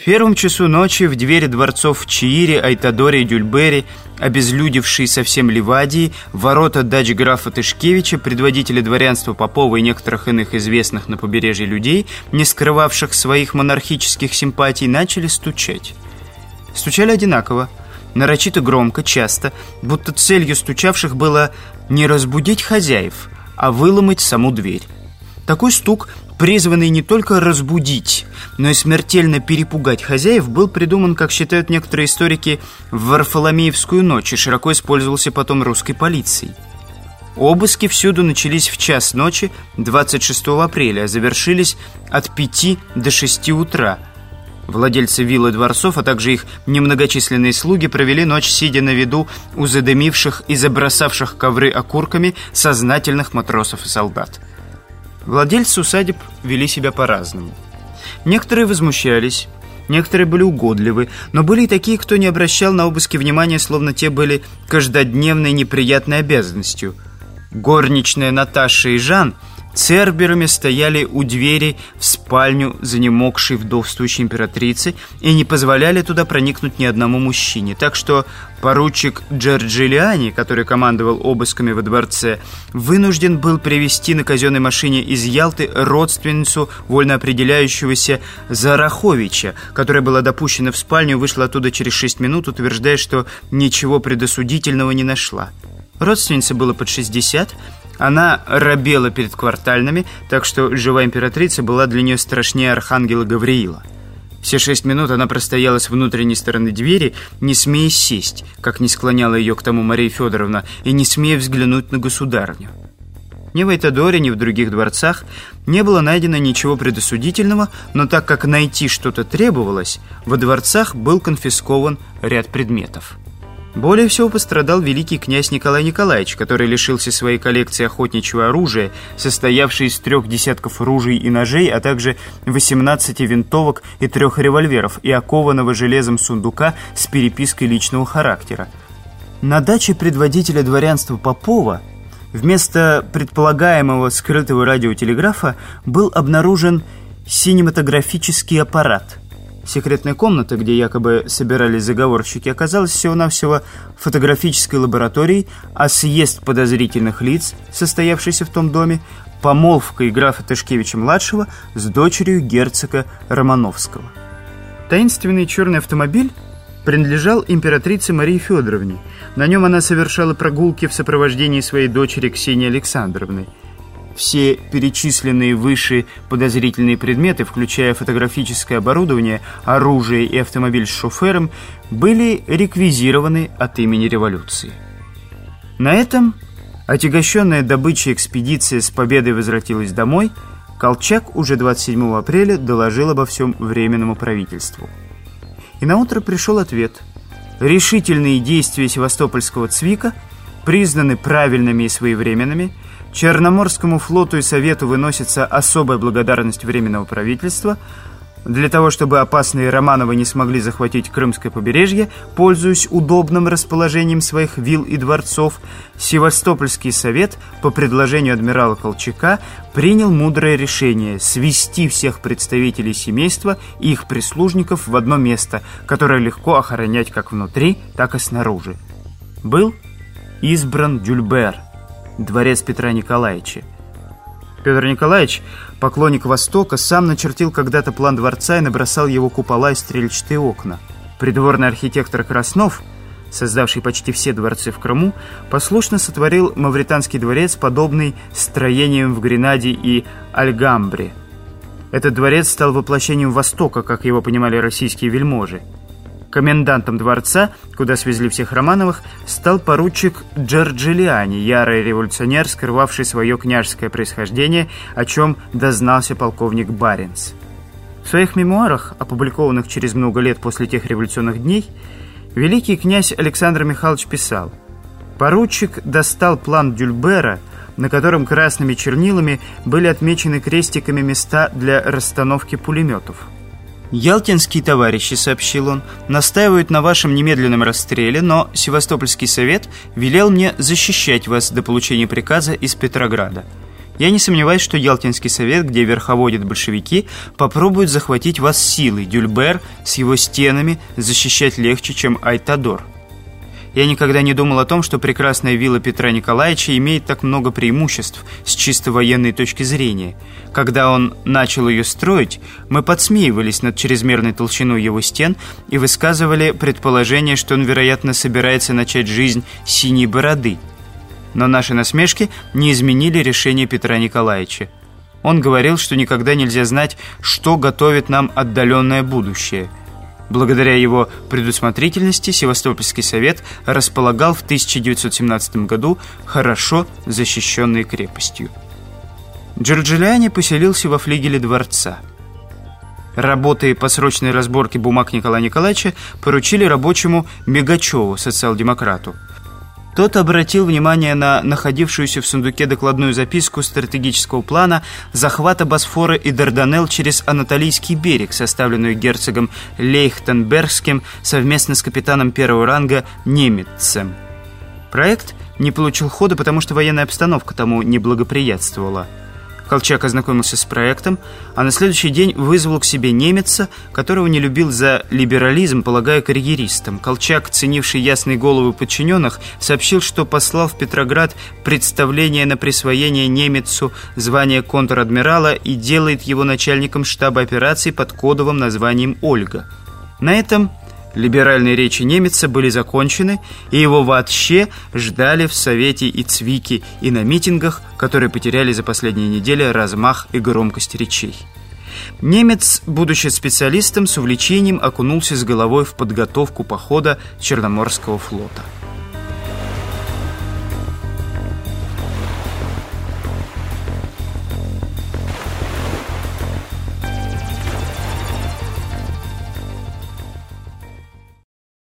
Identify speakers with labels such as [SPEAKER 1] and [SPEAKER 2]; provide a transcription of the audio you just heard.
[SPEAKER 1] В первом часу ночи в двери дворцов в Чиире, и Дюльбере, обезлюдевшие совсем Ливадии, ворота дач графа Тышкевича, предводителя дворянства Попова и некоторых иных известных на побережье людей, не скрывавших своих монархических симпатий, начали стучать. Стучали одинаково, нарочито громко, часто, будто целью стучавших было не разбудить хозяев, а выломать саму дверь. Такой стук призванный не только разбудить, но и смертельно перепугать хозяев, был придуман, как считают некоторые историки, в Варфоломеевскую ночь и широко использовался потом русской полицией. Обыски всюду начались в час ночи 26 апреля, а завершились от 5 до 6 утра. Владельцы виллы дворцов, а также их немногочисленные слуги провели ночь, сидя на виду у задымивших и забросавших ковры окурками сознательных матросов и солдат. Владельцы усадеб вели себя по-разному. Некоторые возмущались, некоторые были угодливы, но были и такие, кто не обращал на обыски внимания, словно те были каждодневной неприятной обязанностью. Горничная Наташа и Жан – Церберами стояли у двери в спальню занемогшей вдовствующей императрицы и не позволяли туда проникнуть ни одному мужчине. Так что поручик Джорджилиани, который командовал обысками во дворце, вынужден был привести на казенной машине из Ялты родственницу вольно определяющегося Зараховича, которая была допущена в спальню, вышла оттуда через шесть минут, утверждая, что ничего предосудительного не нашла. Родственнице было под 60, она робела перед квартальными, так что живая императрица была для нее страшнее архангела Гавриила. Все шесть минут она простояла с внутренней стороны двери, не смея сесть, как не склоняла ее к тому Мария Федоровна, и не смея взглянуть на государню. Ни в Айтадоре, ни в других дворцах не было найдено ничего предосудительного, но так как найти что-то требовалось, во дворцах был конфискован ряд предметов. Более всего пострадал великий князь Николай Николаевич, который лишился своей коллекции охотничьего оружия, состоявшей из трех десятков ружей и ножей, а также 18 винтовок и трех револьверов и окованного железом сундука с перепиской личного характера. На даче предводителя дворянства Попова вместо предполагаемого скрытого радиотелеграфа был обнаружен синематографический аппарат – Секретная комната, где якобы собирались заговорщики, оказалась всего-навсего фотографической лабораторией, а съезд подозрительных лиц, состоявшийся в том доме, помолвкой графа Тышкевича-младшего с дочерью герцога Романовского. Таинственный черный автомобиль принадлежал императрице Марии Федоровне. На нем она совершала прогулки в сопровождении своей дочери Ксении Александровны – все перечисленные выше подозрительные предметы, включая фотографическое оборудование, оружие и автомобиль с шофером, были реквизированы от имени революции. На этом отягощенная добычей экспедиция с победой возвратилась домой, Колчак уже 27 апреля доложил обо всем Временному правительству. И на утро пришел ответ. Решительные действия севастопольского ЦВИКа признаны правильными и своевременными – Черноморскому флоту и Совету выносится особая благодарность Временного правительства. Для того, чтобы опасные Романовы не смогли захватить Крымское побережье, пользуясь удобным расположением своих вилл и дворцов, Севастопольский совет по предложению адмирала Колчака принял мудрое решение свести всех представителей семейства и их прислужников в одно место, которое легко охранять как внутри, так и снаружи. Был избран Дюльбер – дворец Петра Николаевича. Петр Николаевич, поклонник Востока, сам начертил когда-то план дворца и набросал его купола и стрельчатые окна. Придворный архитектор Краснов, создавший почти все дворцы в Крыму, послушно сотворил Мавританский дворец, подобный строениям в Гренаде и Альгамбре. Этот дворец стал воплощением Востока, как его понимали российские вельможи. Комендантом дворца, куда свезли всех Романовых, стал поручик Джорджилиани, ярый революционер, скрывавший свое княжеское происхождение, о чем дознался полковник Баренц. В своих мемуарах, опубликованных через много лет после тех революционных дней, великий князь Александр Михайлович писал «Поручик достал план Дюльбера, на котором красными чернилами были отмечены крестиками места для расстановки пулеметов». «Ялтинские товарищи», — сообщил он, — «настаивают на вашем немедленном расстреле, но Севастопольский совет велел мне защищать вас до получения приказа из Петрограда. Я не сомневаюсь, что Ялтинский совет, где верховодят большевики, попробует захватить вас силой. Дюльбер с его стенами защищать легче, чем Айтадор. Я никогда не думал о том, что прекрасная вилла Петра Николаевича имеет так много преимуществ с чисто военной точки зрения. Когда он начал ее строить, мы подсмеивались над чрезмерной толщиной его стен и высказывали предположение, что он, вероятно, собирается начать жизнь синей бороды. Но наши насмешки не изменили решение Петра Николаевича. Он говорил, что никогда нельзя знать, что готовит нам отдаленное будущее – Благодаря его предусмотрительности Севастопольский совет располагал в 1917 году хорошо защищенной крепостью. Джорджиляни поселился во флигеле дворца. Работы по срочной разборке бумаг Николая Николаевича поручили рабочему Мегачеву, социал-демократу. Тот обратил внимание на находившуюся в сундуке докладную записку стратегического плана захвата Босфора и Дарданелл через Анатолийский берег, составленную герцогом Лейхтенбергским совместно с капитаном первого ранга Немецем. Проект не получил хода, потому что военная обстановка тому не благоприятствовала. Колчак ознакомился с проектом, а на следующий день вызвал к себе немеца, которого не любил за либерализм, полагая карьеристом. Колчак, ценивший ясные головы подчиненных, сообщил, что послал в Петроград представление на присвоение немецу звания контр-адмирала и делает его начальником штаба операций под кодовым названием «Ольга». На этом Либеральные речи немеца были закончены, и его вообще ждали в Совете и Цвике, и на митингах, которые потеряли за последние недели размах и громкость речей. Немец, будучи специалистом, с увлечением окунулся с головой в подготовку похода Черноморского флота.